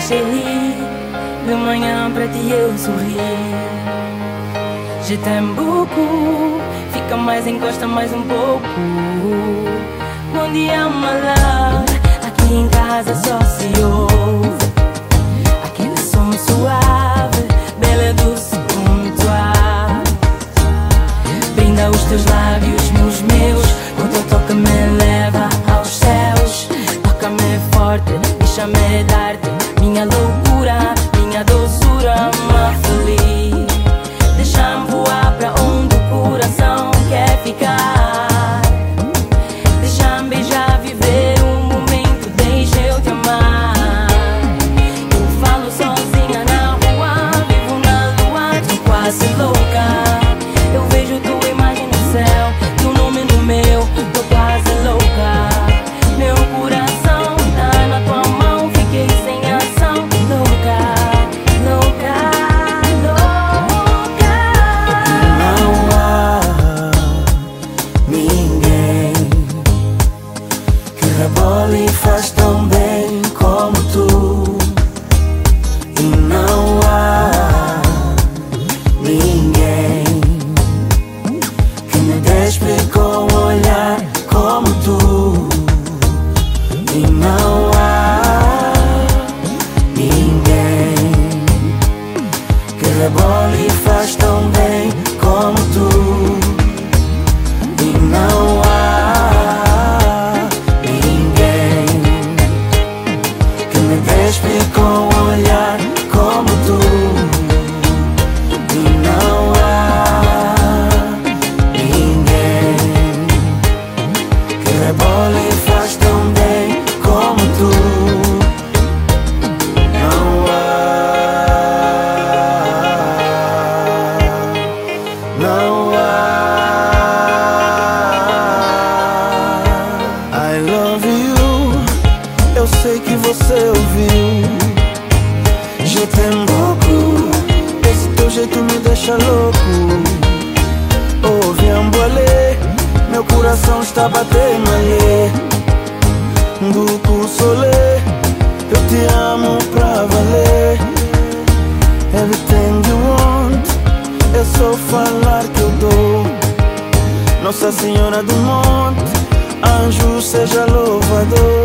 chérie. De manhã pra ti eu sorri. Je t'aime beaucoup. Fica mais, encosta mais um pouco. Bom dia, my love. Aqui em casa só se ouve rebole e faz tão bem como tu. Je t'aime beaucoup, esse teu jeito me deixa louco. Oh, boiler, meu coração está a bater malê. Do solê, eu te amo pra valer. Everything you want, é só falar que eu dou. Nossa Senhora do Monte, anjo seja louvador.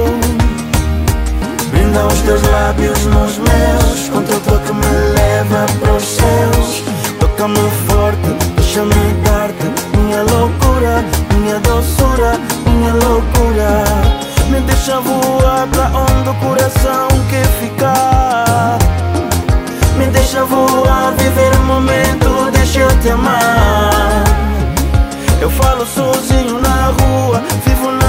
Brinda os teus lábios nos meus, com teu toque me leva pros céus. Toca-me forte, deixa-me dar-te minha loucura, minha doçura, minha loucura. Me deixa voar pra onde o coração quer ficar. Me deixa voar, viver o momento, deixa eu te amar. Eu falo sozinho na rua, vivo na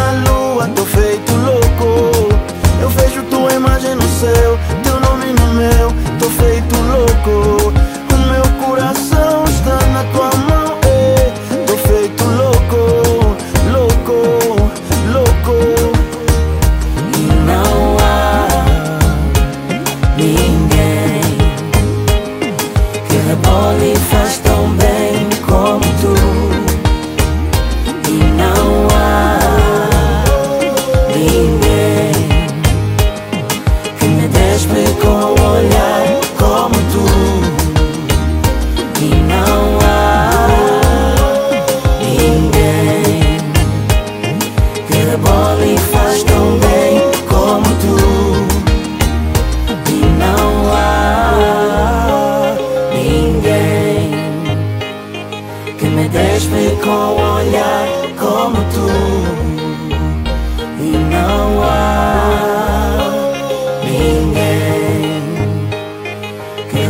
que rebole e faz bem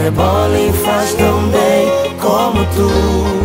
rebole e faz tão bem como tu.